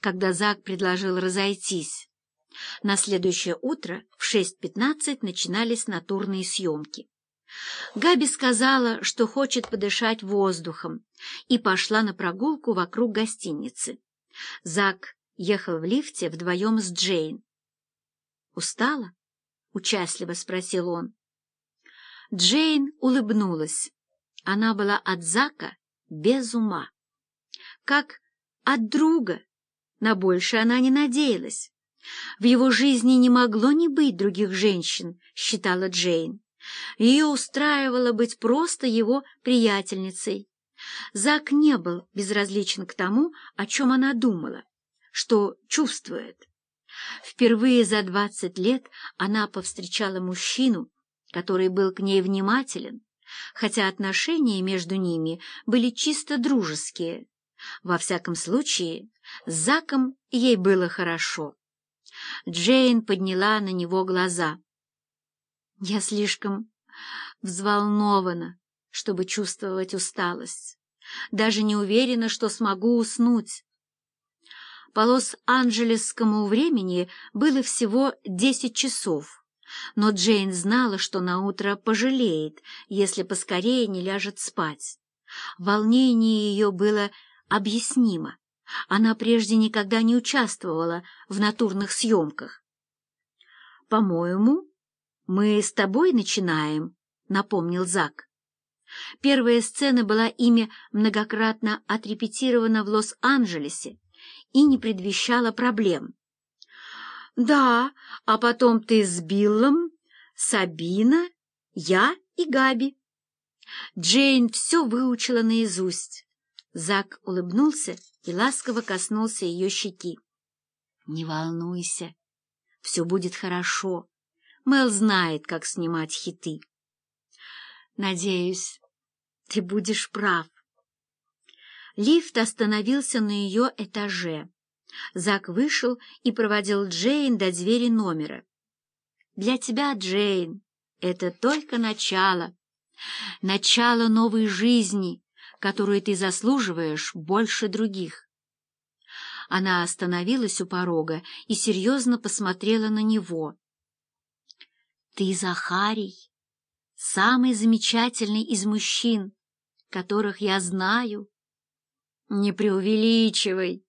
когда Зак предложил разойтись. На следующее утро в 6.15 начинались натурные съемки. Габи сказала, что хочет подышать воздухом, и пошла на прогулку вокруг гостиницы. Зак ехал в лифте вдвоем с Джейн. «Устала?» — участливо спросил он. Джейн улыбнулась. Она была от Зака без ума. Как от друга. На больше она не надеялась. В его жизни не могло не быть других женщин, считала Джейн. Ее устраивало быть просто его приятельницей. Зак не был безразличен к тому, о чем она думала, что чувствует. Впервые за двадцать лет она повстречала мужчину, который был к ней внимателен, хотя отношения между ними были чисто дружеские. Во всяком случае, с Заком ей было хорошо. Джейн подняла на него глаза. «Я слишком взволнована, чтобы чувствовать усталость. Даже не уверена, что смогу уснуть. По Лос-Анджелесскому времени было всего десять часов, но Джейн знала, что наутро пожалеет, если поскорее не ляжет спать. Волнение ее было объяснимо. Она прежде никогда не участвовала в натурных съемках. «По-моему, мы с тобой начинаем», — напомнил Зак. Первая сцена была ими многократно отрепетирована в Лос-Анджелесе и не предвещала проблем. «Да, а потом ты с Биллом, Сабина, я и Габи». Джейн все выучила наизусть. Зак улыбнулся и ласково коснулся ее щеки. «Не волнуйся, все будет хорошо. Мэл знает, как снимать хиты». «Надеюсь, ты будешь прав». Лифт остановился на ее этаже. Зак вышел и проводил Джейн до двери номера. «Для тебя, Джейн, это только начало. Начало новой жизни, которую ты заслуживаешь больше других». Она остановилась у порога и серьезно посмотрела на него. «Ты Захарий, самый замечательный из мужчин, которых я знаю». «Не преувеличивай»,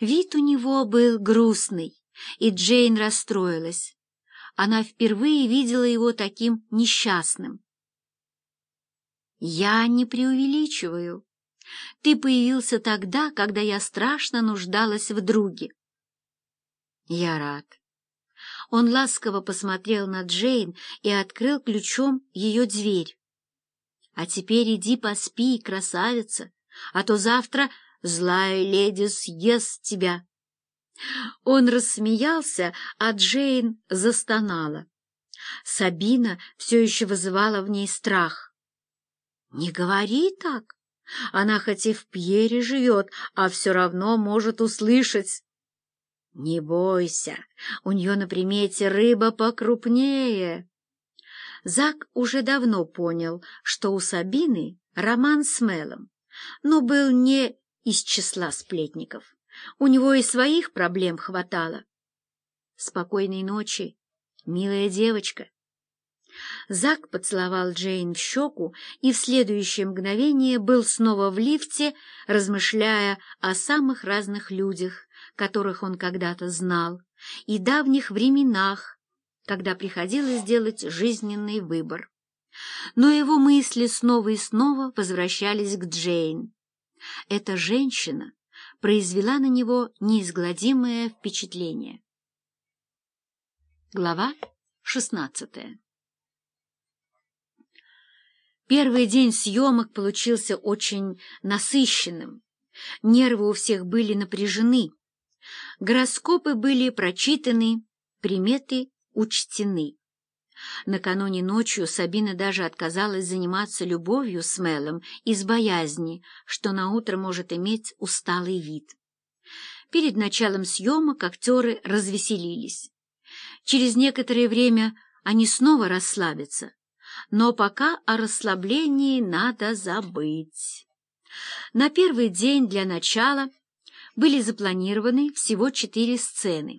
Вид у него был грустный, и Джейн расстроилась. Она впервые видела его таким несчастным. «Я не преувеличиваю. Ты появился тогда, когда я страшно нуждалась в друге». «Я рад». Он ласково посмотрел на Джейн и открыл ключом ее дверь. «А теперь иди поспи, красавица, а то завтра злая леди съест тебя. Он рассмеялся, а Джейн застонала. Сабина все еще вызывала в ней страх. «Не говори так. Она хоть и в Пьере живет, а все равно может услышать». «Не бойся, у нее на примете рыба покрупнее». Зак уже давно понял, что у Сабины роман с Мелом, но был не из числа сплетников. У него и своих проблем хватало. Спокойной ночи, милая девочка. Зак поцеловал Джейн в щеку и в следующее мгновение был снова в лифте, размышляя о самых разных людях, которых он когда-то знал, и давних временах, когда приходилось делать жизненный выбор. Но его мысли снова и снова возвращались к Джейн. Эта женщина произвела на него неизгладимое впечатление. Глава шестнадцатая Первый день съемок получился очень насыщенным. Нервы у всех были напряжены. Гороскопы были прочитаны, приметы учтены. Накануне ночью Сабина даже отказалась заниматься любовью с Мелом из боязни, что наутро может иметь усталый вид. Перед началом съемок актеры развеселились. Через некоторое время они снова расслабятся, но пока о расслаблении надо забыть. На первый день для начала были запланированы всего четыре сцены.